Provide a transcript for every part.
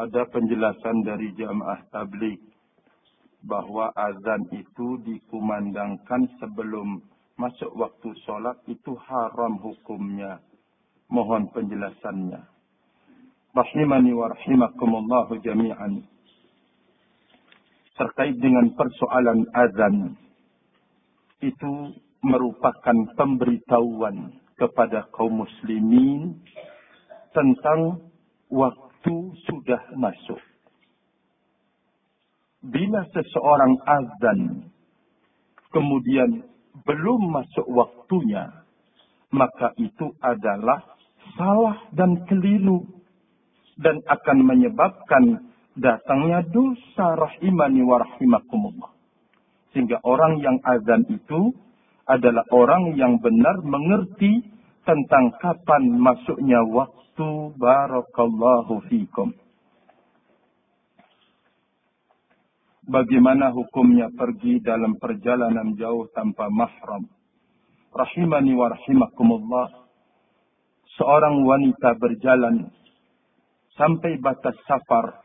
ada penjelasan dari jamaah tablik bahwa azan itu dikumandangkan sebelum masuk waktu sholat itu haram hukumnya. Mohon penjelasannya. Rahimani wa rahimakumullahu jami'an. Terkait dengan persoalan azan. Itu merupakan pemberitahuan kepada kaum muslimin tentang waktu sudah masuk. Bila seseorang azan kemudian belum masuk waktunya, maka itu adalah salah dan keliru dan akan menyebabkan datangnya dosa rahimani wa rahimakumullah. Sehingga orang yang azan itu adalah orang yang benar mengerti tentang kapan masuknya waktu barakallahu fikum. Bagaimana hukumnya pergi dalam perjalanan jauh tanpa mahram? Rahimani wa rahimakumullah. Seorang wanita berjalan sampai batas safar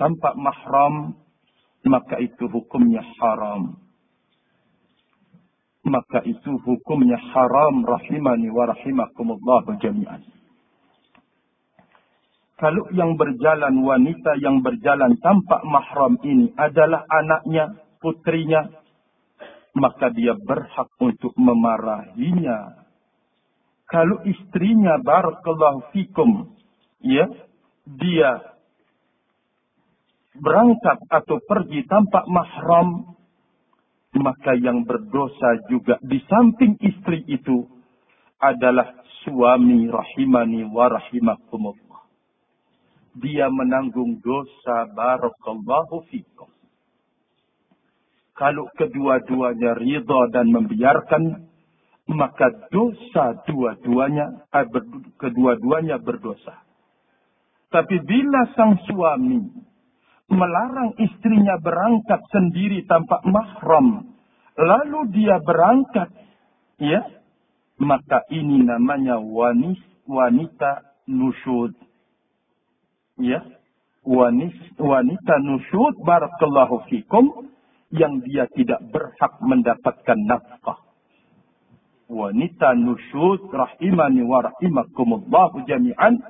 tanpa mahram, maka itu hukumnya haram maka itu hukumnya haram rahimani wa rahimakumullah jami'an. Kalau yang berjalan wanita yang berjalan tanpa mahram ini adalah anaknya, putrinya, maka dia berhak untuk memarahinya. Kalau istrinya barakallahu fikum, ya, dia berangkat atau pergi tanpa mahram, maka yang berdosa juga di samping istri itu adalah suami rahimani wa rahimakumullah. Dia menanggung dosa barakallahu fikum. Kalau kedua-duanya ridha dan membiarkan, maka dosa dua-duanya, eh, kedua-duanya berdosa. Tapi bila sang suami melarang istrinya berangkat sendiri tanpa mahram, lalu dia berangkat, ya, maka ini namanya wanis, wanita nusyud. Ya, wanis, wanita nusyud barakallahu fikum yang dia tidak berhak mendapatkan nafkah. Wanita nusyud rahimani wa rahimakumullahu jami'an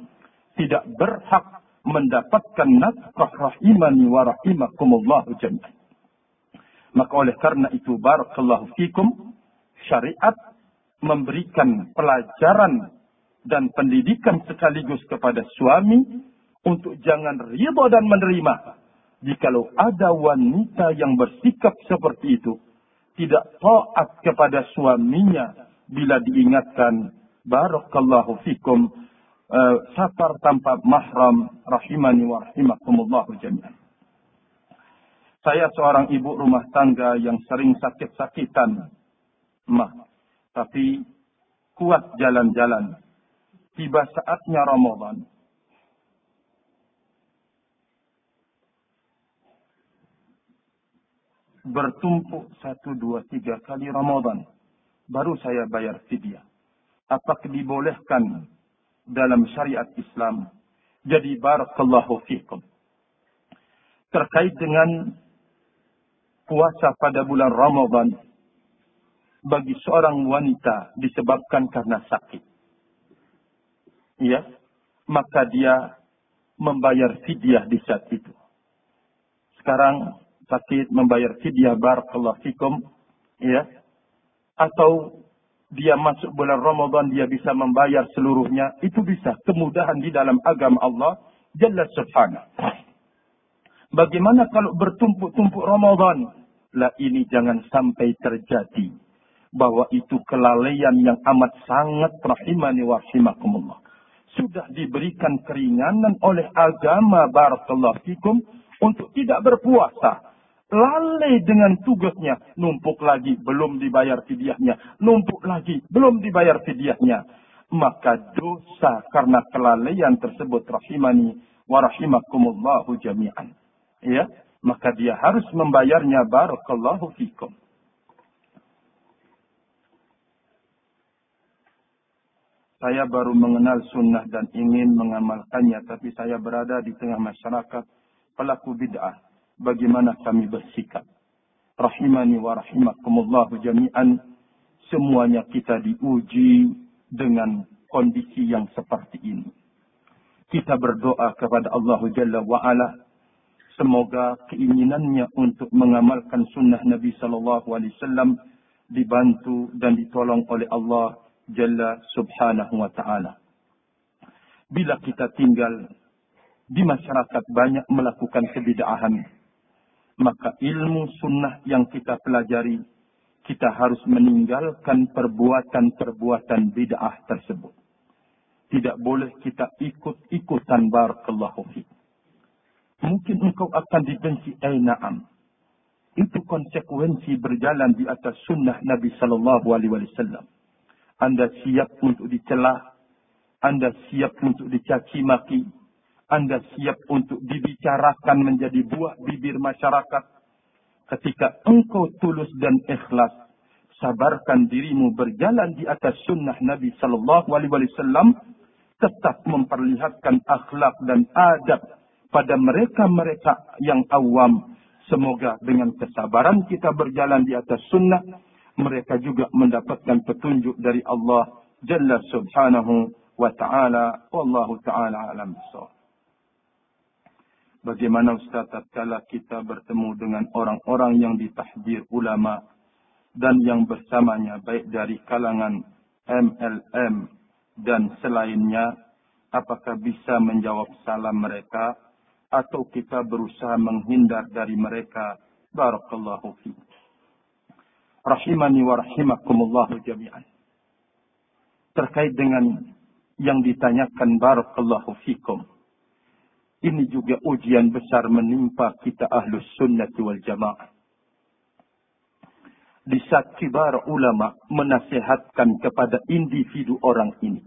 tidak berhak mendapatkan nafkah rahimani wa rahimakumullahu jami'an. Maka oleh karena itu barakallahu fikum syariat memberikan pelajaran dan pendidikan sekaligus kepada suami untuk jangan ridha dan menerima jikalau ada wanita yang bersikap seperti itu tidak taat kepada suaminya bila diingatkan barakallahu fikum uh, safar tanpa mahram rahimani wa rahimakumullah jami'an. Saya seorang ibu rumah tangga yang sering sakit-sakitan. Mah, tapi kuat jalan-jalan. Tiba saatnya Ramadan. Bertumpuk satu, dua, tiga kali Ramadan. Baru saya bayar fidyah. Apakah dibolehkan dalam syariat Islam. Jadi barakallahu fikum. Terkait dengan puasa pada bulan Ramadan bagi seorang wanita disebabkan karena sakit. Ya, maka dia membayar fidyah di saat itu. Sekarang sakit membayar fidyah barakallahu fikum ya atau dia masuk bulan Ramadan dia bisa membayar seluruhnya, itu bisa kemudahan di dalam agama Allah Jalla Subhanahu. Bagaimana kalau bertumpuk-tumpuk Ramadan? Lah ini jangan sampai terjadi bahwa itu kelalaian yang amat sangat rahimani wa rahimakumullah. Sudah diberikan keringanan oleh agama barakallahu fikum untuk tidak berpuasa lalai dengan tugasnya, numpuk lagi belum dibayar fidyahnya, numpuk lagi belum dibayar fidyahnya, maka dosa karena kelalaian tersebut rahimani wa rahimakumullahu jami'an. Ya, maka dia harus membayarnya barakallahu fikum. Saya baru mengenal sunnah dan ingin mengamalkannya, tapi saya berada di tengah masyarakat pelaku bid'ah. Bagaimana kami bersikap? Rahimani wa rahimakumullahu jami'an. Semuanya kita diuji dengan kondisi yang seperti ini. Kita berdoa kepada Allah Jalla wa'ala. Semoga keinginannya untuk mengamalkan sunnah Nabi Sallallahu Alaihi Wasallam dibantu dan ditolong oleh Allah Jalla Subhanahu wa taala. Bila kita tinggal di masyarakat banyak melakukan kebidaahan, maka ilmu sunnah yang kita pelajari, kita harus meninggalkan perbuatan-perbuatan bid'ah tersebut. Tidak boleh kita ikut-ikutan barakallahu fi. Mungkin engkau akan dibenci, eh. Itu konsekuensi berjalan di atas sunnah Nabi Sallallahu Alaihi Wasallam. Anda siap untuk dicela, Anda siap untuk dicaci maki, Anda siap untuk dibicarakan menjadi buah bibir masyarakat. Ketika engkau tulus dan ikhlas, sabarkan dirimu berjalan di atas sunnah Nabi Sallallahu Alaihi Wasallam, tetap memperlihatkan akhlak dan adab pada mereka-mereka yang awam. Semoga dengan kesabaran kita berjalan di atas sunnah, mereka juga mendapatkan petunjuk dari Allah Jalla Subhanahu wa taala wallahu taala alam. Bagaimana Ustaz tatkala kita bertemu dengan orang-orang yang ditahdir ulama dan yang bersamanya baik dari kalangan MLM dan selainnya apakah bisa menjawab salam mereka atau kita berusaha menghindar dari mereka barakallahu fiik rahimani wa rahimakumullah jami'an. Terkait dengan yang ditanyakan barakallahu fikum. Ini juga ujian besar menimpa kita ahlus sunnati wal jamaah. Di saat kibar ulama menasihatkan kepada individu orang ini.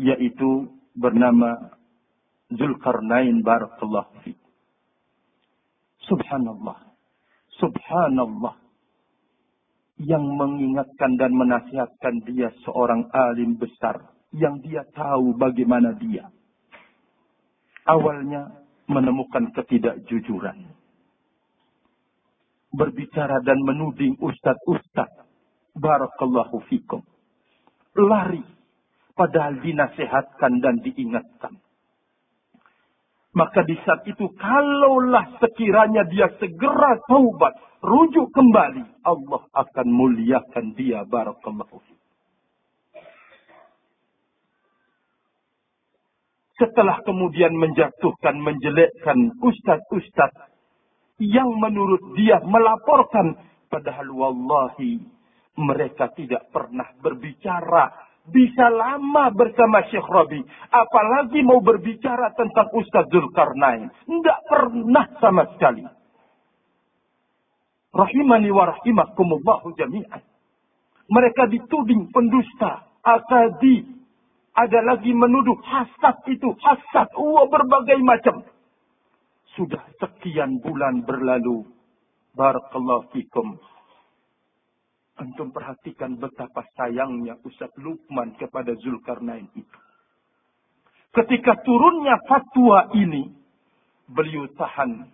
Yaitu bernama Zulkarnain barakallahu fi. Subhanallah. Subhanallah yang mengingatkan dan menasihatkan dia seorang alim besar yang dia tahu bagaimana dia. Awalnya menemukan ketidakjujuran. Berbicara dan menuding ustad-ustad. Barakallahu fikum. Lari. Padahal dinasehatkan dan diingatkan. Maka di saat itu kalaulah sekiranya dia segera taubat, rujuk kembali, Allah akan muliakan dia barakallahu Setelah kemudian menjatuhkan, menjelekkan ustaz-ustaz yang menurut dia melaporkan padahal wallahi mereka tidak pernah berbicara bisa lama bersama Syekh Rabi. Apalagi mau berbicara tentang Ustaz Zulkarnain. Tidak pernah sama sekali. Rahimani wa rahimakumullahu jami'an. Mereka dituding pendusta, akadi. Ada lagi menuduh hasad itu, hasad. Wah berbagai macam. Sudah sekian bulan berlalu. Barakallahu fikum Antum perhatikan betapa sayangnya Ustaz Lukman kepada Zulkarnain itu. Ketika turunnya fatwa ini, beliau tahan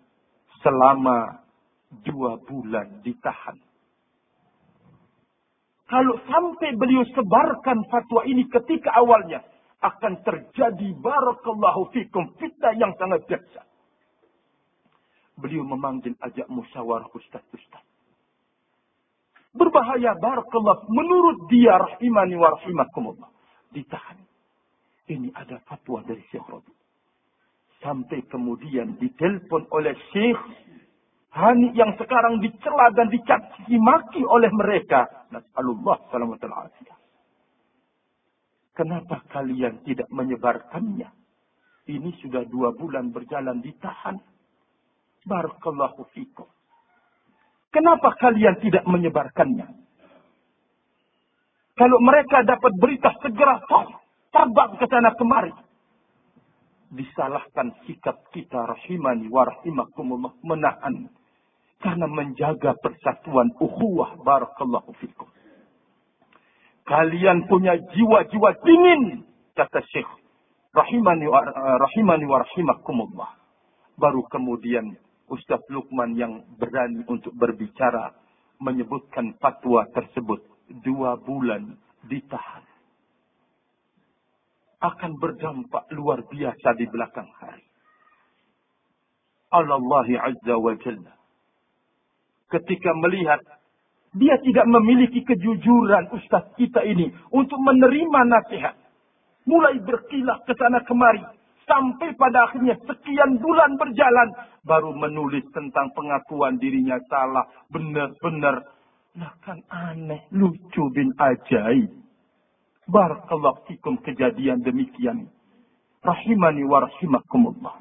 selama dua bulan ditahan. Kalau sampai beliau sebarkan fatwa ini ketika awalnya, akan terjadi barakallahu fikum fitnah yang sangat dahsyat. Beliau memanggil ajak musyawarah ustaz-ustaz. Berbahaya barakallah. Menurut dia rahimani wa rahimakumullah. Ditahan. Ini ada fatwa dari Syekh Rabi. Sampai kemudian ditelepon oleh Syekh Hani yang sekarang dicela dan dicaci maki oleh mereka. Nas'alullah salamatul afiyah. Kenapa kalian tidak menyebarkannya? Ini sudah dua bulan berjalan ditahan. Barakallahu fikum. Kenapa kalian tidak menyebarkannya? Kalau mereka dapat berita segera terbang ke sana kemari. Disalahkan sikap kita rahimani wa rahimakumullah menahan. Karena menjaga persatuan ukhuwah barakallahu fikum. Kalian punya jiwa-jiwa dingin, kata Syekh. Rahimani wa, rahimani wa rahimakumullah. Baru kemudian Ustaz Lukman yang berani untuk berbicara menyebutkan fatwa tersebut dua bulan ditahan akan berdampak luar biasa di belakang hari. Allah Azza wa Jalla. Ketika melihat dia tidak memiliki kejujuran ustaz kita ini untuk menerima nasihat. Mulai berkilah ke sana kemari. Sampai pada akhirnya sekian bulan berjalan. Baru menulis tentang pengakuan dirinya salah. Benar-benar. Nah kan aneh. Lucu bin ajaib. Barakallahu fikum kejadian demikian. Rahimani wa rahimakumullah.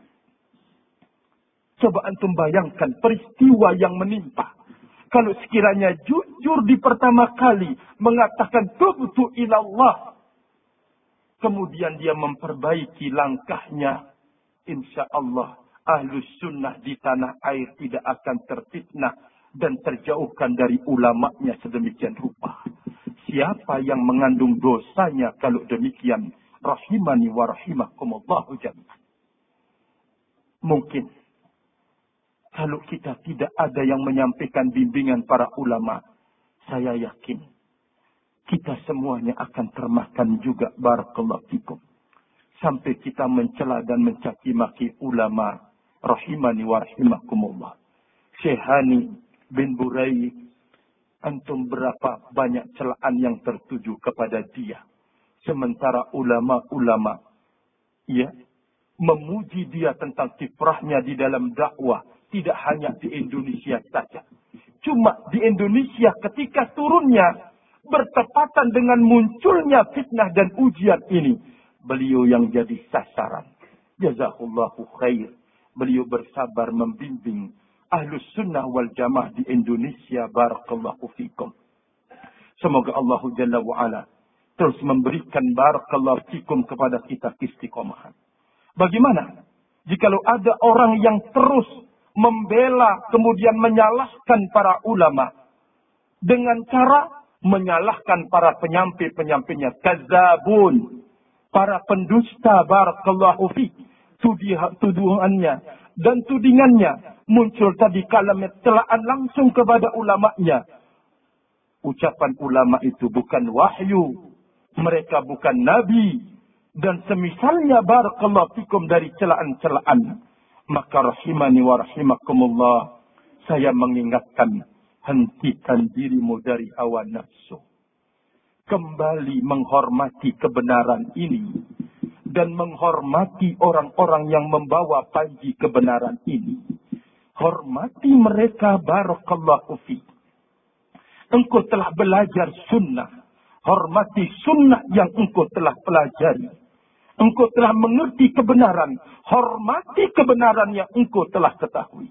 Coba antum bayangkan peristiwa yang menimpa. Kalau sekiranya jujur di pertama kali mengatakan tubtu ilallah. Kemudian dia memperbaiki langkahnya. Insya Allah ahlus sunnah di tanah air tidak akan terfitnah dan terjauhkan dari ulamanya sedemikian rupa siapa yang mengandung dosanya kalau demikian. Rahimani wa rahimakumullahu jami'an. Mungkin kalau kita tidak ada yang menyampaikan bimbingan para ulama, saya yakin kita semuanya akan termakan juga barakallahu fikum. Sampai kita mencela dan mencaci maki ulama rahimani wa rahimakumullah. Syekhani bin Burai antum berapa banyak celaan yang tertuju kepada dia. Sementara ulama-ulama ya memuji dia tentang kiprahnya di dalam dakwah tidak hanya di Indonesia saja. Cuma di Indonesia ketika turunnya bertepatan dengan munculnya fitnah dan ujian ini, beliau yang jadi sasaran. Jazakallahu khair. Beliau bersabar membimbing ahlus sunnah wal jamaah di Indonesia. Barakallahu fikum. Semoga Allah Jalla wa'ala terus memberikan barakallahu fikum kepada kita istiqomahan. Bagaimana? Jikalau ada orang yang terus membela kemudian menyalahkan para ulama dengan cara menyalahkan para penyampai-penyampainya kazabun para pendusta barakallahu fi tuduhannya dan tudingannya muncul tadi kalimat celaan langsung kepada ulamanya. Ucapan ulama itu bukan wahyu. Mereka bukan nabi. Dan semisalnya barakallahu fikum dari celaan-celaan. Maka rahimani wa rahimakumullah. Saya mengingatkan. Hentikan dirimu dari hawa nafsu. Kembali menghormati kebenaran ini dan menghormati orang-orang yang membawa panji kebenaran ini. Hormati mereka barakallahu fi. Engkau telah belajar sunnah. Hormati sunnah yang engkau telah pelajari. Engkau telah mengerti kebenaran. Hormati kebenaran yang engkau telah ketahui.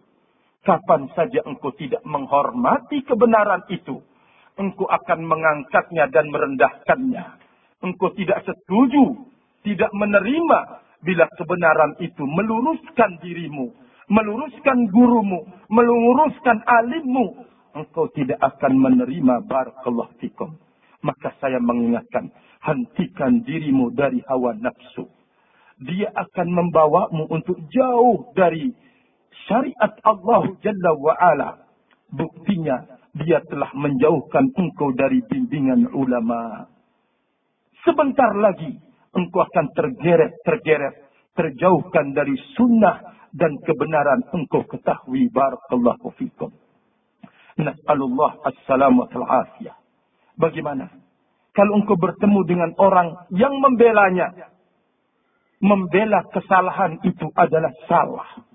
Kapan saja engkau tidak menghormati kebenaran itu, engkau akan mengangkatnya dan merendahkannya. Engkau tidak setuju tidak menerima bila kebenaran itu meluruskan dirimu, meluruskan gurumu, meluruskan alimmu, engkau tidak akan menerima barakallahu fikum. Maka saya mengingatkan, hentikan dirimu dari hawa nafsu. Dia akan membawamu untuk jauh dari syariat Allah Jalla wa'ala. Buktinya, dia telah menjauhkan engkau dari bimbingan ulama. Sebentar lagi, engkau akan tergeret-tergeret, terjauhkan dari sunnah dan kebenaran engkau ketahui. Barakallahu fikum. Nas'alullah assalamu afiyah. Bagaimana? Kalau engkau bertemu dengan orang yang membelanya, membela kesalahan itu adalah salah.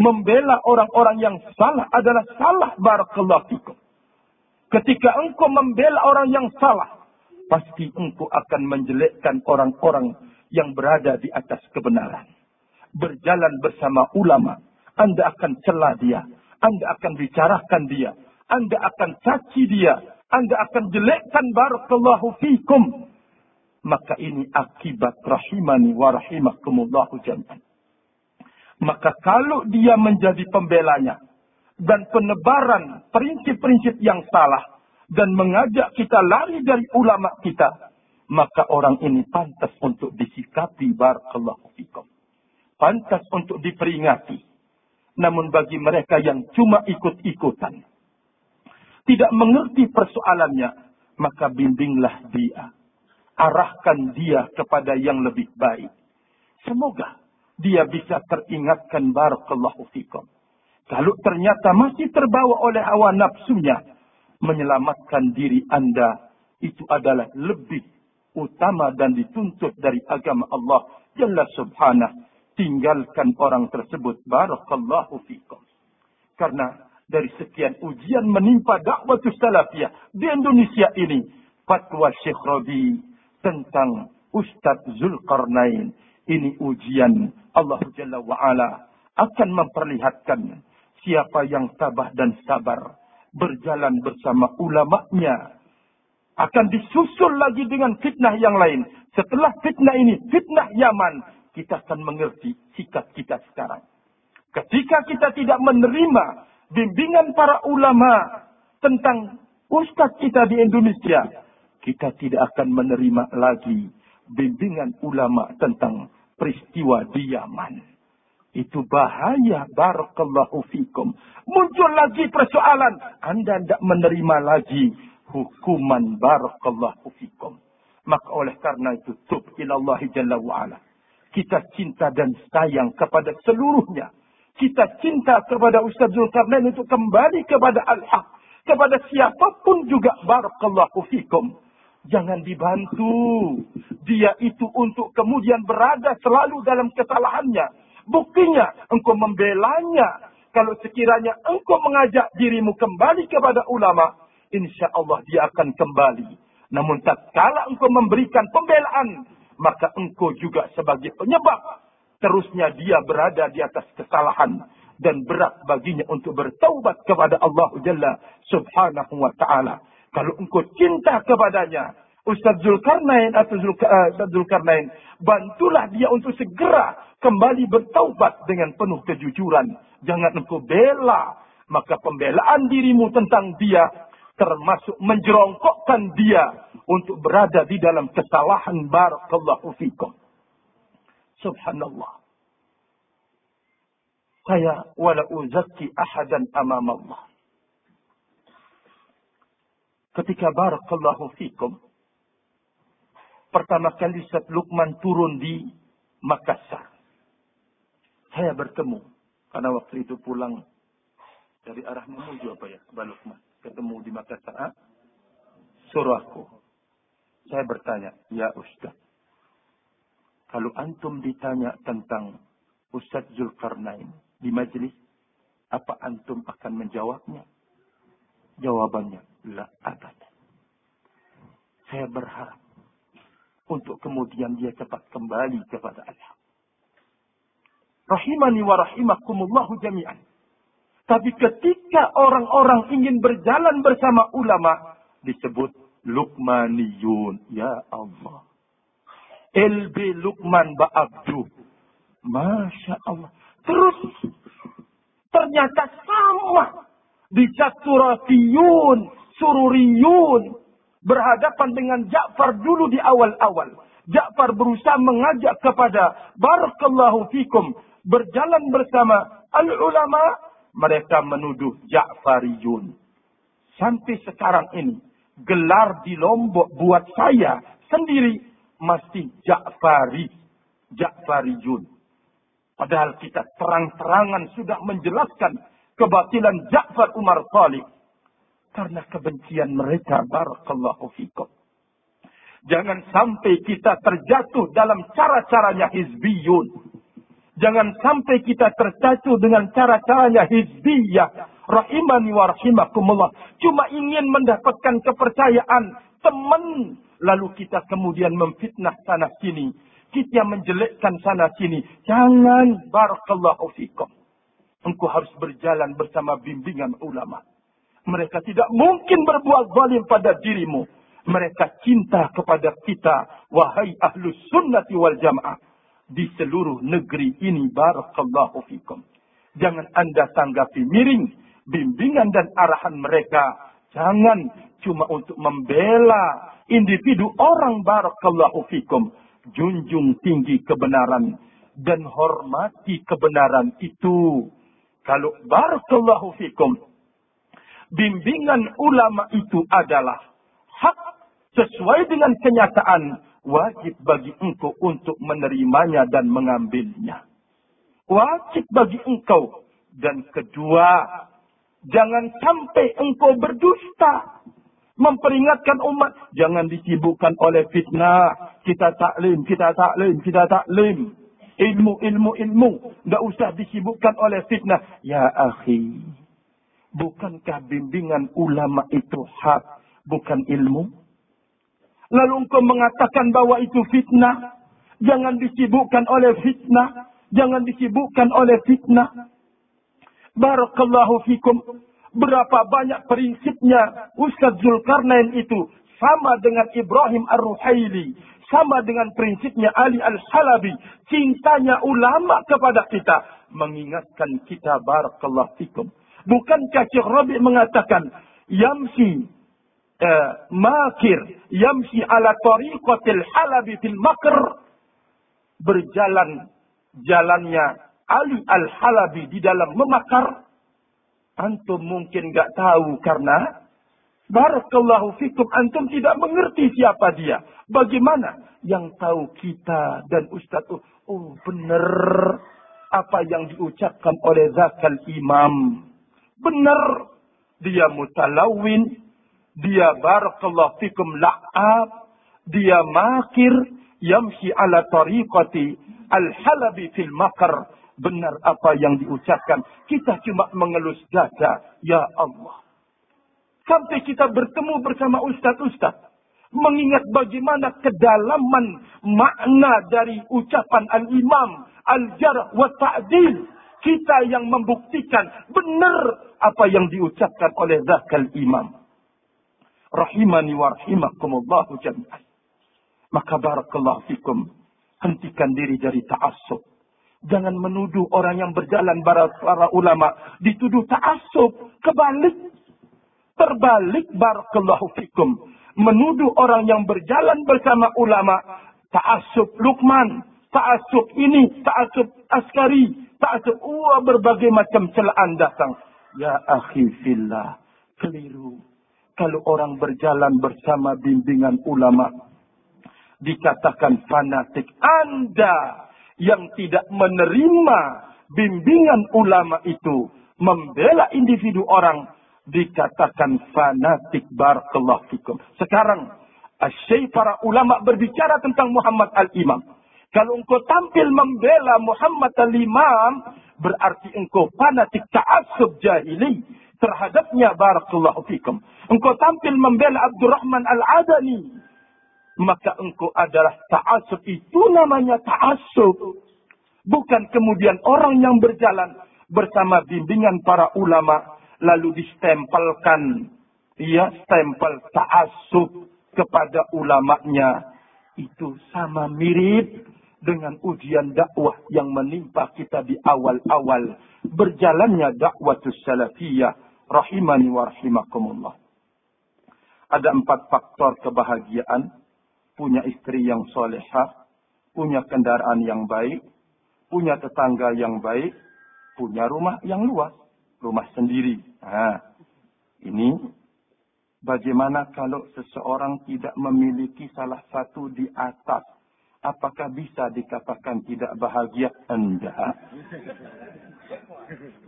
Membela orang-orang yang salah adalah salah. Barakallahu fikum. Ketika engkau membela orang yang salah, pasti engkau akan menjelekkan orang-orang yang berada di atas kebenaran. Berjalan bersama ulama, Anda akan celah dia, Anda akan bicarakan dia, Anda akan caci dia, Anda akan jelekkan barakallahu fikum. Maka ini akibat rahimani wa rahimakumullahu jami'an. Maka kalau dia menjadi pembelanya dan penebaran prinsip-prinsip yang salah, dan mengajak kita lari dari ulama kita, maka orang ini pantas untuk disikapi barakallahu fikum. Pantas untuk diperingati. Namun bagi mereka yang cuma ikut-ikutan, tidak mengerti persoalannya, maka bimbinglah dia. Arahkan dia kepada yang lebih baik. Semoga dia bisa teringatkan barakallahu fikum. Kalau ternyata masih terbawa oleh hawa nafsunya, menyelamatkan diri Anda itu adalah lebih utama dan dituntut dari agama Allah Jalla Subhanahu. Tinggalkan orang tersebut. Barakallahu fikum. Karena dari sekian ujian menimpa dakwah salafiyah di Indonesia ini. Fatwa Syekh Rabi tentang Ustadz Zulkarnain. Ini ujian Allah Jalla wa'ala akan memperlihatkan siapa yang tabah dan sabar. Berjalan bersama ulama'nya. Akan disusul lagi dengan fitnah yang lain. Setelah fitnah ini, fitnah Yaman. Kita akan mengerti sikap kita sekarang. Ketika kita tidak menerima bimbingan para ulama tentang ustaz kita di Indonesia, kita tidak akan menerima lagi bimbingan ulama tentang peristiwa di Yaman. Itu bahaya. Barakallahu fikum. Muncul lagi persoalan. Anda tidak menerima lagi hukuman. Barakallahu fikum. Maka oleh karena itu. Tub ilallahi jalla wa'ala. Kita cinta dan sayang kepada seluruhnya. Kita cinta kepada Ustaz Zulkarnain untuk kembali kepada Al-Haq. Kepada siapa pun juga. Barakallahu fikum Jangan dibantu. Dia itu untuk kemudian berada selalu dalam kesalahannya. Buktinya, engkau membelanya. Kalau sekiranya engkau mengajak dirimu kembali kepada ulama, insya Allah dia akan kembali. Namun tak kala engkau memberikan pembelaan, maka engkau juga sebagai penyebab. Terusnya dia berada di atas kesalahan. Dan berat baginya untuk bertaubat kepada Allah Jalla subhanahu wa ta'ala. Kalau engkau cinta kepadanya, Ustaz Zulkarnain atau eh, Zulkarnain, bantulah dia untuk segera kembali bertaubat dengan penuh kejujuran. Jangan engkau bela. Maka pembelaan dirimu tentang dia termasuk menjerongkokkan dia untuk berada di dalam kesalahan barakallahu fikum. Subhanallah. Saya wala uzakki ahadan amam Allah ketika barakallahu fikum pertama kali saat Luqman turun di Makassar. Saya bertemu karena waktu itu pulang dari arah menuju apa ya ke Lukman. Ketemu di Makassar. Ah? Suruh aku. Saya bertanya, ya Ustaz. Kalau antum ditanya tentang Ustaz Zulkarnain di majelis, apa antum akan menjawabnya? Jawabannya, la abad. Saya berharap untuk kemudian dia cepat kembali kepada Allah. Rahimani wa rahimakumullahu jami'an. Tapi ketika orang-orang ingin berjalan bersama ulama, disebut Lukmaniyun. Ya Allah. LB Lukman Ba'abdu. Masya Allah. Terus ternyata sama Bicaturafiyun, sururiyun. Berhadapan dengan Ja'far dulu di awal-awal. Ja'far berusaha mengajak kepada Barakallahu fikum. Berjalan bersama al-ulama. Mereka menuduh Ja'fariyun. Sampai sekarang ini. Gelar di Lombok buat saya sendiri. Masih Ja'fari. Ja'fariyun. Padahal kita terang-terangan sudah menjelaskan kebatilan Ja'far Umar Talib. Karena kebencian mereka. Barakallahu fikum. Jangan sampai kita terjatuh dalam cara-caranya hizbiyun. Jangan sampai kita terjatuh dengan cara-caranya hizbiyah. Rahimani wa rahimakumullah. Cuma ingin mendapatkan kepercayaan teman. Lalu kita kemudian memfitnah sana sini. Kita menjelekkan sana sini. Jangan barakallahu fikum. Engkau harus berjalan bersama bimbingan ulama. Mereka tidak mungkin berbuat zalim pada dirimu. Mereka cinta kepada kita. Wahai ahlus sunnati wal jamaah. Di seluruh negeri ini. Barakallahu fikum. Jangan anda tanggapi miring. Bimbingan dan arahan mereka. Jangan cuma untuk membela individu orang barakallahu fikum. Junjung tinggi kebenaran dan hormati kebenaran itu. Kalau barakallahu fikum, bimbingan ulama itu adalah hak sesuai dengan kenyataan wajib bagi engkau untuk menerimanya dan mengambilnya. Wajib bagi engkau. Dan kedua, jangan sampai engkau berdusta. Memperingatkan umat, jangan disibukkan oleh fitnah. Kita taklim, kita taklim, kita taklim. Ilmu, ilmu, ilmu. Tidak usah disibukkan oleh fitnah. Ya akhi, bukankah bimbingan ulama itu hak, bukan ilmu? Lalu engkau mengatakan bahwa itu fitnah. Jangan disibukkan oleh fitnah. Jangan disibukkan oleh fitnah. Barakallahu fikum. Berapa banyak prinsipnya Ustaz Zulkarnain itu. Sama dengan Ibrahim Ar-Ruhaili. Sama dengan prinsipnya Ali Al-Halabi. Cintanya ulama kepada kita. Mengingatkan kita barakallahu fikum. Bukankah Syekh Rabi mengatakan. Yamsi uh, makir. Yamsi ala tariqatil halabi fil makr. Berjalan jalannya Ali Al-Halabi di dalam memakar, antum mungkin gak tahu karena Barakallahu fikum antum tidak mengerti siapa dia. Bagaimana yang tahu kita dan Ustaz oh, oh benar apa yang diucapkan oleh Zakal Imam. Benar dia mutalawin, dia barakallahu fikum la'ab, dia makir, yamshi ala tariqati Al-Halabi fil makar. Benar apa yang diucapkan. Kita cuma mengelus dada. Ya Allah. Sampai kita bertemu bersama ustaz-ustaz. Mengingat bagaimana kedalaman makna dari ucapan al-imam. Al-jarh wa ta'dil. Kita yang membuktikan benar apa yang diucapkan oleh zakal imam. Rahimani wa rahimakumullahu jami'an. Maka barakallahu fikum Hentikan diri dari ta'asub. Jangan menuduh orang yang berjalan para, para ulama. Dituduh ta'asub. Kebalik. Terbalik barakallahu fikum. Menuduh orang yang berjalan bersama ulama. Ta'asub Lukman. Ta'asub ini. Ta'asub askari. Ta'asub. Wah berbagai macam celaan datang. Ya akhi fillah. Keliru. Kalau orang berjalan bersama bimbingan ulama dikatakan fanatik. Anda yang tidak menerima bimbingan ulama itu membela individu orang dikatakan fanatik barakallahu fikum. Sekarang asyai para ulama berbicara tentang Muhammad al-Imam. Kalau engkau tampil membela Muhammad al-Imam berarti engkau fanatik ta'assub jahili terhadapnya barakallahu fikum. Engkau tampil membela Abdurrahman al-Adani maka engkau adalah ta'asub. Itu namanya ta'asub. Bukan kemudian orang yang berjalan bersama bimbingan para ulama lalu distempelkan ya stempel ta'asub kepada ulamanya. Itu sama mirip dengan ujian dakwah yang menimpa kita di awal-awal berjalannya dakwah salafiyah rahimani wa rahimakumullah. Ada empat faktor kebahagiaan punya istri yang solehah, punya kendaraan yang baik, punya tetangga yang baik, punya rumah yang luas, rumah sendiri. Nah, ini bagaimana kalau seseorang tidak memiliki salah satu di atas? Apakah bisa dikatakan tidak bahagia? Enggak.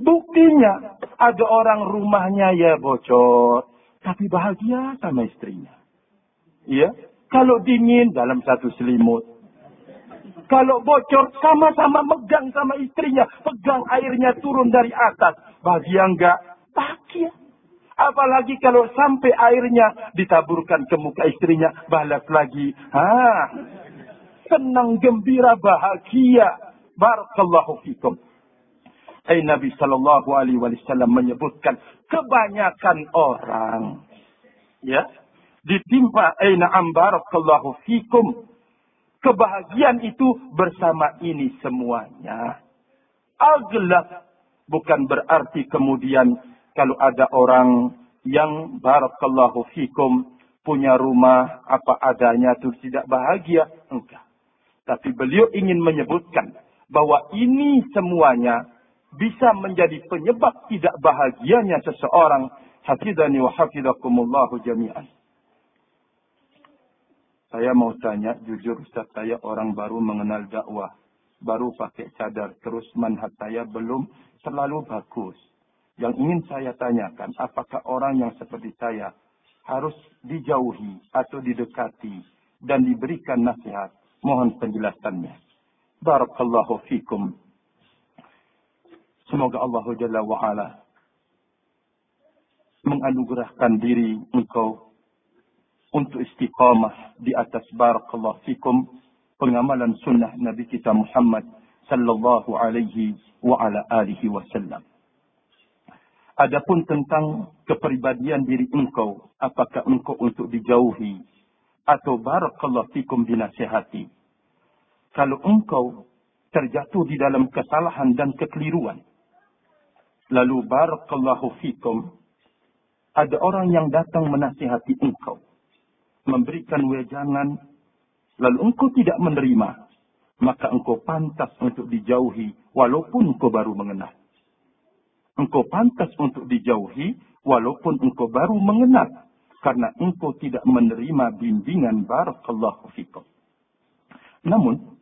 Buktinya, ada orang rumahnya ya bocor, tapi bahagia sama istrinya. Iya, kalau dingin dalam satu selimut. Kalau bocor sama-sama megang sama istrinya. Pegang airnya turun dari atas. Bahagia enggak? Bahagia. Apalagi kalau sampai airnya ditaburkan ke muka istrinya. Balas lagi. Ha. Senang, gembira, bahagia. Barakallahu fikum. Ay Nabi Sallallahu Alaihi Wasallam menyebutkan kebanyakan orang ya ditimpa aina ambarakallahu fikum. Kebahagiaan itu bersama ini semuanya. Aglab bukan berarti kemudian kalau ada orang yang barakallahu fikum punya rumah apa adanya itu tidak bahagia. Enggak. Tapi beliau ingin menyebutkan bahwa ini semuanya bisa menjadi penyebab tidak bahagianya seseorang. Hafidhani wa hafidhakumullahu jami'an. Saya mau tanya, jujur Ustaz saya orang baru mengenal dakwah. Baru pakai cadar, terus manhat saya belum terlalu bagus. Yang ingin saya tanyakan, apakah orang yang seperti saya harus dijauhi atau didekati dan diberikan nasihat? Mohon penjelasannya. Barakallahu fikum. Semoga Allah Jalla wa'ala menganugerahkan diri engkau untuk istiqamah di atas barakallahu fikum pengamalan sunnah Nabi kita Muhammad sallallahu alaihi wa ala alihi wasallam. Adapun tentang kepribadian diri engkau, apakah engkau untuk dijauhi atau barakallahu fikum dinasihati. Kalau engkau terjatuh di dalam kesalahan dan kekeliruan, lalu barakallahu fikum, ada orang yang datang menasihati engkau, memberikan wejangan, lalu engkau tidak menerima, maka engkau pantas untuk dijauhi walaupun engkau baru mengenal. Engkau pantas untuk dijauhi walaupun engkau baru mengenal. Karena engkau tidak menerima bimbingan barakallahu fikum. Namun,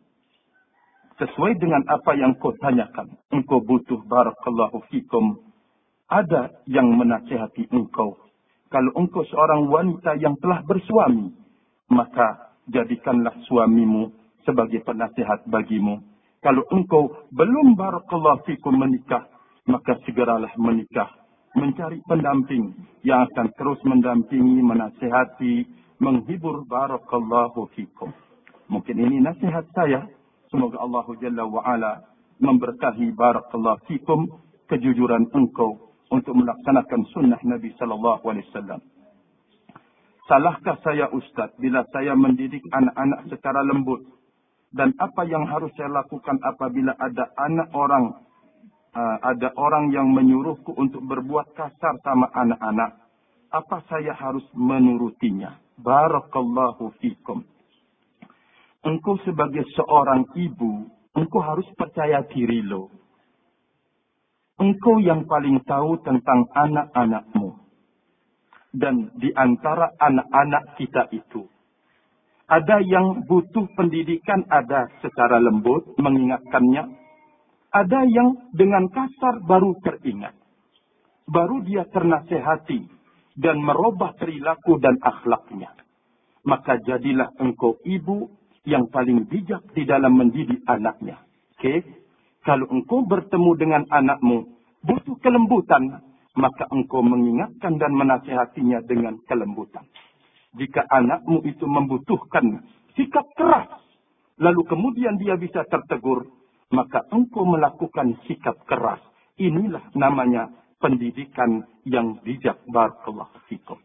sesuai dengan apa yang kau tanyakan, engkau butuh barakallahu fikum. Ada yang menasihati engkau. Kalau engkau seorang wanita yang telah bersuami, maka jadikanlah suamimu sebagai penasihat bagimu. Kalau engkau belum barakallahu fikum menikah, maka segeralah menikah. Mencari pendamping yang akan terus mendampingi, menasehati, menghibur barakallahu fikum. Mungkin ini nasihat saya. Semoga Allah Jalla wa'ala memberkahi barakallahu fikum kejujuran engkau untuk melaksanakan sunnah Nabi sallallahu alaihi wasallam. Salahkah saya Ustaz bila saya mendidik anak-anak secara lembut? Dan apa yang harus saya lakukan apabila ada anak orang uh, ada orang yang menyuruhku untuk berbuat kasar sama anak-anak, apa saya harus menurutinya? Barakallahu fikum. Engkau sebagai seorang ibu, engkau harus percaya diri lo. Engkau yang paling tahu tentang anak-anakmu. Dan di antara anak-anak kita itu, ada yang butuh pendidikan, ada secara lembut mengingatkannya, ada yang dengan kasar baru teringat. Baru dia ternasehati dan merubah perilaku dan akhlaknya. Maka jadilah engkau ibu yang paling bijak di dalam mendidik anaknya. Oke? Okay? Kalau engkau bertemu dengan anakmu, butuh kelembutan, maka engkau mengingatkan dan menasehatinya dengan kelembutan. Jika anakmu itu membutuhkan sikap keras, lalu kemudian dia bisa tertegur, maka engkau melakukan sikap keras. Inilah namanya pendidikan yang bijak. Barakallahu fikum.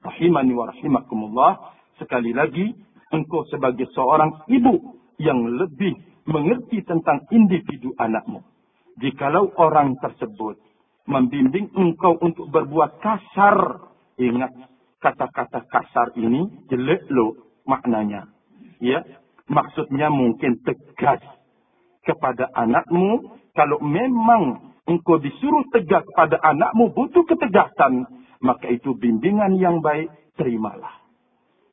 Rahimani wa rahimakumullah. Sekali lagi, engkau sebagai seorang ibu yang lebih mengerti tentang individu anakmu. Jikalau orang tersebut membimbing engkau untuk berbuat kasar, ingat kata-kata kasar ini jelek lo maknanya. Ya, maksudnya mungkin tegas, kepada anakmu, kalau memang engkau disuruh tegas pada anakmu butuh ketegasan, maka itu bimbingan yang baik, terimalah.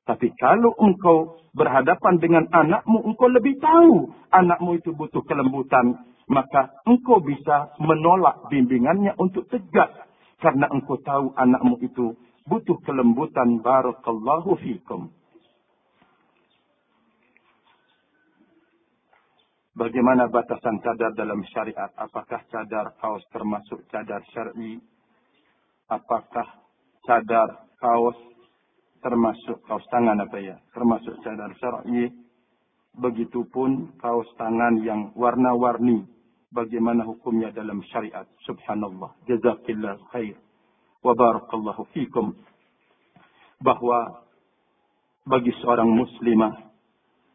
Tapi kalau engkau berhadapan dengan anakmu, engkau lebih tahu anakmu itu butuh kelembutan, maka engkau bisa menolak bimbingannya untuk tegas. Karena engkau tahu anakmu itu butuh kelembutan. Barakallahu fikum. Bagaimana batasan cadar dalam syariat? Apakah cadar kaos termasuk cadar syar'i? Apakah cadar kaos termasuk kaos tangan apa ya? Termasuk cadar syar'i? Begitupun kaos tangan yang warna-warni. Bagaimana hukumnya dalam syariat? Subhanallah. Jazakillah khair. Wa barakallahu fikum. Bahwa bagi seorang muslimah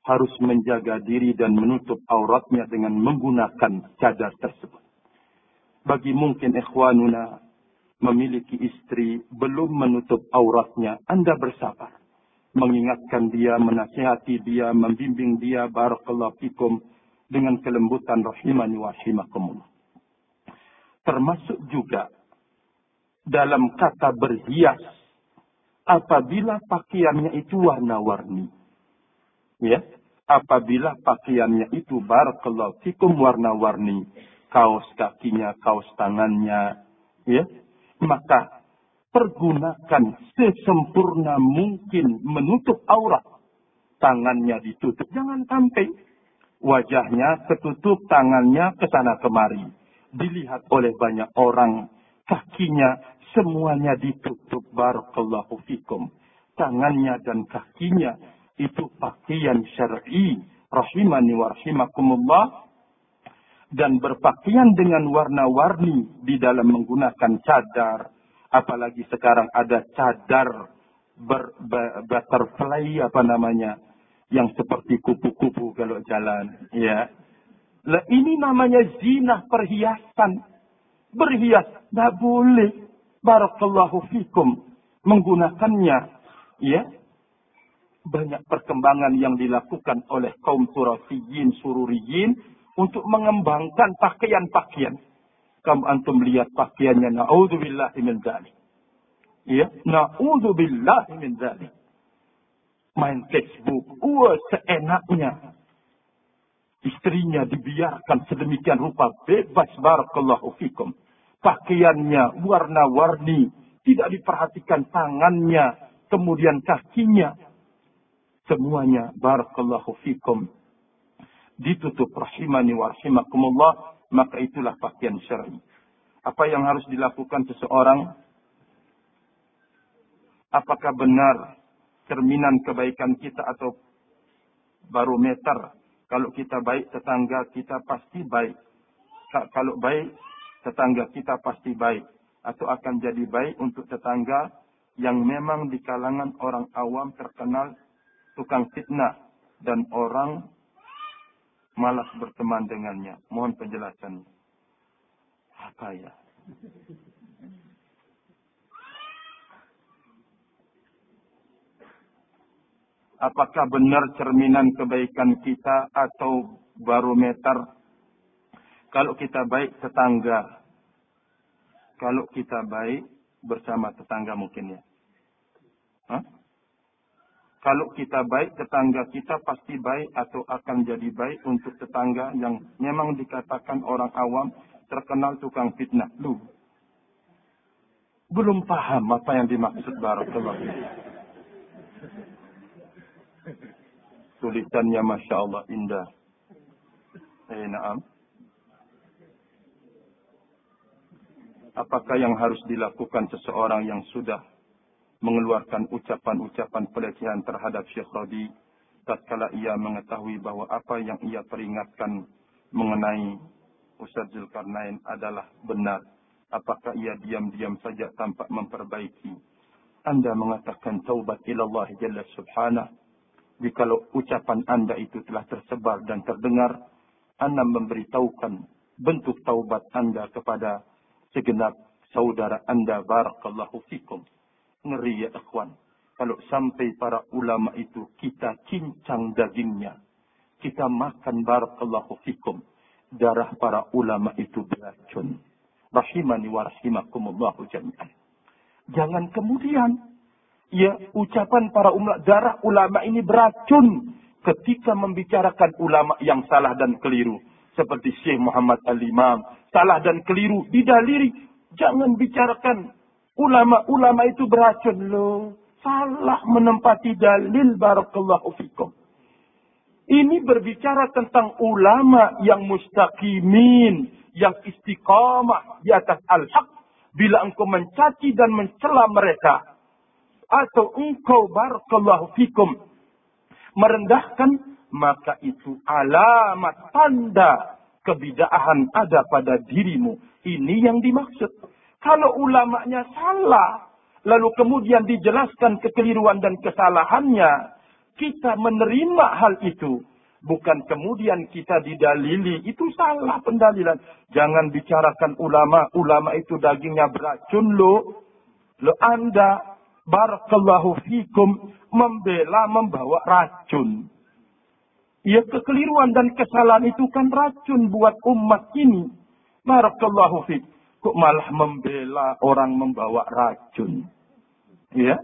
harus menjaga diri dan menutup auratnya dengan menggunakan cadar tersebut. Bagi mungkin ikhwanuna memiliki istri belum menutup auratnya, Anda bersabar. Mengingatkan dia, menasihati dia, membimbing dia, barakallahu fikum, dengan kelembutan rahimani wa rahimakumullah. Termasuk juga dalam kata berhias apabila pakaiannya itu warna-warni. Ya, apabila pakaiannya itu barakallahu fikum warna-warni, kaos kakinya, kaos tangannya, ya, maka pergunakan sesempurna mungkin menutup aurat. Tangannya ditutup, jangan sampai wajahnya ketutup, tangannya ke sana kemari. Dilihat oleh banyak orang, kakinya semuanya ditutup. Barakallahu fikum. Tangannya dan kakinya itu pakaian syar'i. Rahimani wa rahimakumullah dan berpakaian dengan warna-warni di dalam menggunakan cadar. Apalagi sekarang ada cadar ber, butterfly apa namanya yang seperti kupu-kupu kalau jalan, ya. Lah ini namanya zina perhiasan. Berhias tidak boleh. Barakallahu fikum menggunakannya, ya. Banyak perkembangan yang dilakukan oleh kaum surafiyin, sururiyin untuk mengembangkan pakaian-pakaian. Kamu antum lihat pakaiannya na'udzubillahi. Ya, na'udzubillahi. Main Facebook, wah seenaknya. Istrinya dibiarkan sedemikian rupa bebas barakallahu fikum. Pakaiannya warna-warni, tidak diperhatikan tangannya, kemudian kakinya. Semuanya barakallahu fikum ditutup rahimani wa rahimakumullah, maka itulah pakaian syar'i. Apa yang harus dilakukan seseorang? Apakah benar cerminan kebaikan kita atau barometer? Kalau kita baik, tetangga kita pasti baik. Kalau baik, tetangga kita pasti baik. Atau akan jadi baik untuk tetangga yang memang di kalangan orang awam terkenal tukang fitnah dan orang malas berteman dengannya. Mohon penjelasan. Apa ya? Apakah benar cerminan kebaikan kita atau barometer? Kalau kita baik tetangga. Kalau kita baik bersama tetangga mungkin ya. Hah? Kalau kita baik, tetangga kita pasti baik atau akan jadi baik untuk tetangga yang memang dikatakan orang awam terkenal tukang fitnah. Lu, belum paham apa yang dimaksud Barakallah. Tulisannya Masya Allah indah. Eh, naam. Apakah yang harus dilakukan seseorang yang sudah mengeluarkan ucapan-ucapan pelecehan terhadap Syekh Rodi tatkala ia mengetahui bahwa apa yang ia peringatkan mengenai Ustaz Zulkarnain adalah benar. Apakah ia diam-diam saja tanpa memperbaiki? Anda mengatakan taubat ilallah jalla subhanah. Jikalau ucapan anda itu telah tersebar dan terdengar, anda memberitahukan bentuk taubat anda kepada segenap saudara anda. Barakallahu fikum. Ngeri ya ikhwan. Kalau sampai para ulama itu kita cincang dagingnya. Kita makan barakallahu fikum. Darah para ulama itu beracun. Rahimani wa rahimakumullahu jami'an. Jangan kemudian ya ucapan para ulama darah ulama ini beracun ketika membicarakan ulama yang salah dan keliru seperti Syekh Muhammad Al-Imam salah dan keliru didaliri jangan bicarakan Ulama-ulama itu beracun loh. Salah menempati dalil barakallahu fikum. Ini berbicara tentang ulama yang mustaqimin, yang istiqamah di atas al-haq. Bila engkau mencaci dan mencela mereka, atau engkau barakallahu fikum merendahkan, maka itu alamat tanda kebidaahan ada pada dirimu. Ini yang dimaksud. Kalau ulamanya salah, lalu kemudian dijelaskan kekeliruan dan kesalahannya, kita menerima hal itu. Bukan kemudian kita didalili. Itu salah pendalilan. Jangan bicarakan ulama. Ulama itu dagingnya beracun lo. Lo anda. Barakallahu fikum. Membela membawa racun. Ya kekeliruan dan kesalahan itu kan racun buat umat ini. Barakallahu fik. Kok malah membela orang membawa racun. Ya.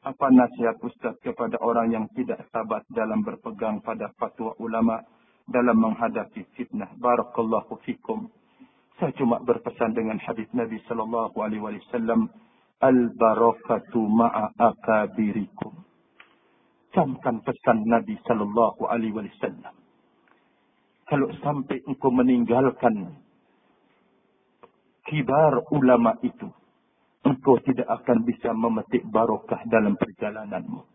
Apa nasihat Ustaz kepada orang yang tidak sabar dalam berpegang pada fatwa ulama dalam menghadapi fitnah? Barakallahu fikum. Saya cuma berpesan dengan hadis Nabi sallallahu alaihi wasallam, "Al-barakatu ma'a akabirikum." Camkan pesan Nabi sallallahu alaihi wasallam. Kalau sampai engkau meninggalkan kibar ulama itu, engkau tidak akan bisa memetik barokah dalam perjalananmu.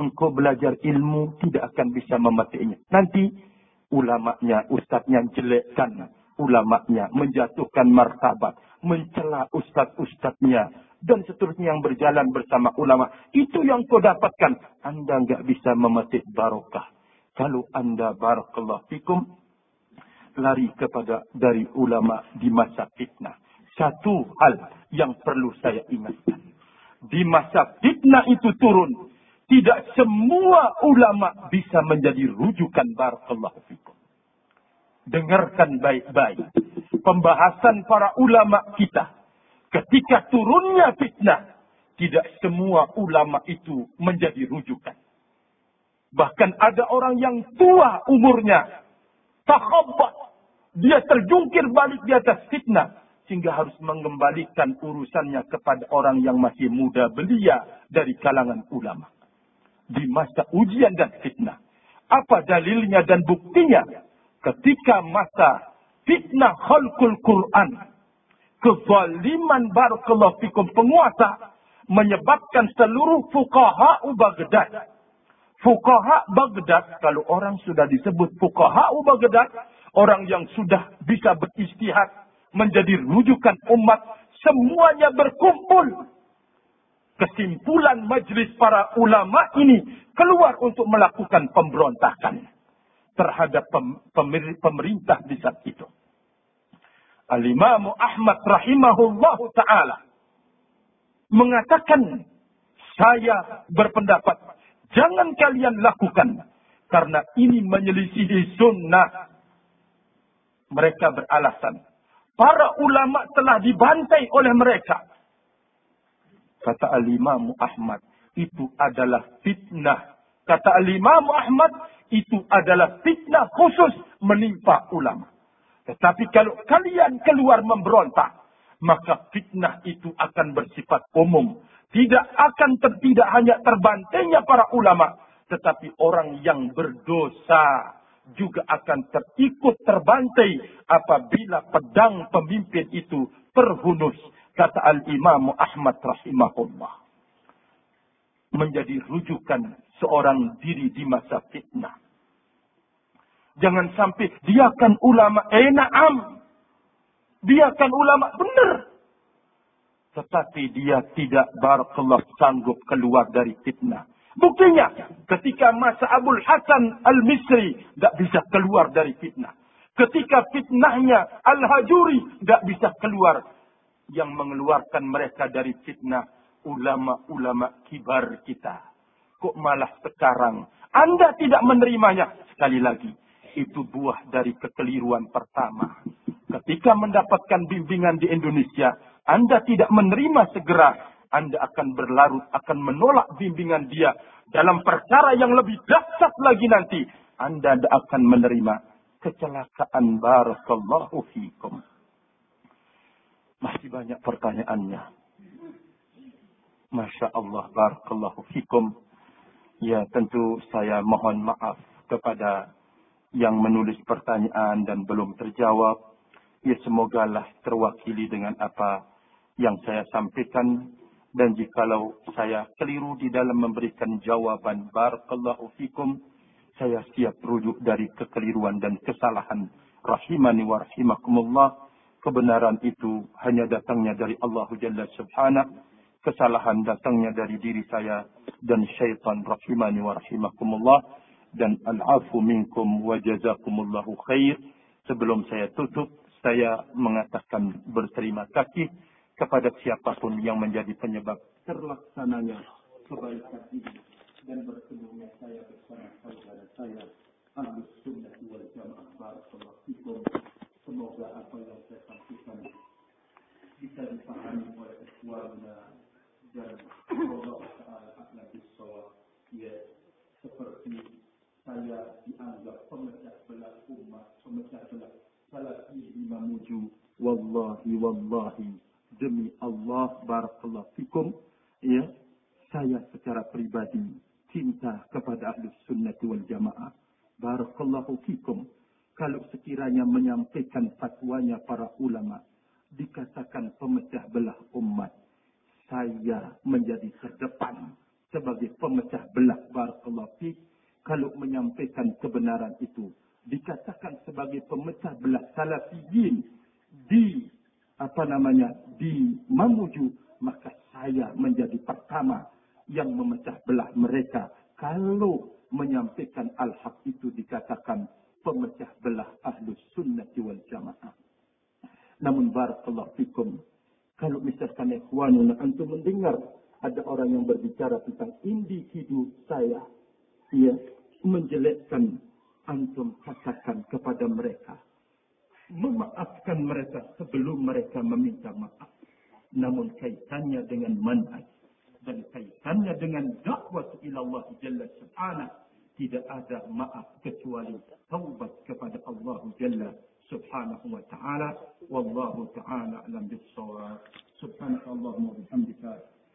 Engkau belajar ilmu tidak akan bisa memetiknya. Nanti ulamanya, ustadznya jelekkan ulamanya, menjatuhkan martabat, mencela ustadz-ustadznya, dan seterusnya yang berjalan bersama ulama. Itu yang kau dapatkan. Anda nggak bisa memetik barokah. Kalau anda barakallah fikum, lari kepada dari ulama di masa fitnah. Satu hal yang perlu saya ingatkan. Di masa fitnah itu turun, tidak semua ulama bisa menjadi rujukan barakallahu fikum. Dengarkan baik-baik pembahasan para ulama kita. Ketika turunnya fitnah, tidak semua ulama itu menjadi rujukan. Bahkan ada orang yang tua umurnya, takhabbat, dia terjungkir balik di atas fitnah sehingga harus mengembalikan urusannya kepada orang yang masih muda belia dari kalangan ulama. Di masa ujian dan fitnah. Apa dalilnya dan buktinya? Ketika masa fitnah khalqul Quran. Kezaliman barakallahu fikum penguasa. Menyebabkan seluruh fukaha Baghdad. Fukaha Baghdad. Kalau orang sudah disebut fukaha Baghdad. Orang yang sudah bisa beristihad menjadi rujukan umat, semuanya berkumpul. Kesimpulan majlis para ulama ini keluar untuk melakukan pemberontakan terhadap pemerintah di saat itu. Al-Imam Ahmad rahimahullah ta'ala mengatakan, saya berpendapat, jangan kalian lakukan, karena ini menyelisihi sunnah. Mereka beralasan, Para ulama telah dibantai oleh mereka. Kata Al-Imam Ahmad, itu adalah fitnah. Kata Al-Imam Ahmad, itu adalah fitnah khusus menimpa ulama. Tetapi kalau kalian keluar memberontak, maka fitnah itu akan bersifat umum. Tidak akan ter, tidak hanya terbantainya para ulama, tetapi orang yang berdosa juga akan terikut terbantai apabila pedang pemimpin itu terhunus. Kata Al-Imam Ahmad rahimahullah. Menjadi rujukan seorang diri di masa fitnah. Jangan sampai dia kan ulama ena'am. Eh, dia kan ulama benar. Tetapi dia tidak barakallah sanggup keluar dari fitnah. Buktinya, ketika masa Abul Hasan Al-Misri tidak bisa keluar dari fitnah. Ketika fitnahnya Al-Hajuri tidak bisa keluar. Yang mengeluarkan mereka dari fitnah ulama-ulama kibar kita. Kok malah sekarang Anda tidak menerimanya? Sekali lagi, itu buah dari kekeliruan pertama. Ketika mendapatkan bimbingan di Indonesia, Anda tidak menerima segera anda akan berlarut, akan menolak bimbingan dia dalam perkara yang lebih dahsyat lagi nanti. Anda akan menerima kecelakaan barakallahu fikum. Masih banyak pertanyaannya. Masya Allah barakallahu fikum. Ya tentu saya mohon maaf kepada yang menulis pertanyaan dan belum terjawab. Ya semogalah terwakili dengan apa yang saya sampaikan dan jikalau saya keliru di dalam memberikan jawaban barakallahu fikum, saya siap rujuk dari kekeliruan dan kesalahan. Rahimani wa rahimakumullah. Kebenaran itu hanya datangnya dari Allah Jalla Subhanahu kesalahan datangnya dari diri saya dan syaitan rahimani wa rahimakumullah dan al-afu minkum wa jazakumullahu khair. Sebelum saya tutup saya mengatakan berterima kasih kepada siapa pun yang menjadi penyebab terlaksananya kebaikan ini. Dan bertemunya saya bersama saudara saya Fikum semoga apa yang saya sampaikan bisa dipahami oleh ikhwanuna dan Allah Ta'ala akan bisawab ya seperti saya dianggap pemecah belah umat pemecah belah salafi mamuju wallahi wallahi demi Allah barakallahu fikum. Ya saya secara pribadi cinta kepada ahli sunnah wal jamaah. Barakallahu fikum kalau sekiranya menyampaikan fatwanya para ulama dikatakan pemecah belah umat saya menjadi terdepan sebagai pemecah belah. Barakallahu fi kalau menyampaikan kebenaran itu dikatakan sebagai pemecah belah salafiyin di apa namanya di Mamuju maka saya menjadi pertama yang memecah belah mereka. Kalau menyampaikan al-haq itu dikatakan pemecah belah ahlus sunnah wal jamaah namun barakallahu fikum kalau misalkan ikhwanuna antum mendengar ada orang yang berbicara tentang individu saya, ia menjelekkan antum katakan kepada mereka. Memaafkan mereka sebelum mereka meminta maaf. Namun kaitannya dengan manhaj dan kaitannya dengan dakwah ila Allah Jalla Subhanahu tidak ada maaf kecuali taubat kepada Allah Jalla سبحانه وتعالى والله تعالى أعلم بالصواب. سبحانك اللهم وبحمدك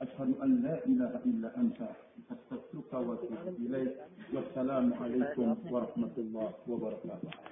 أشهد أن لا إله إلا أنت أستغفرك وأتوب إليك والسلام عليكم ورحمة الله وبركاته.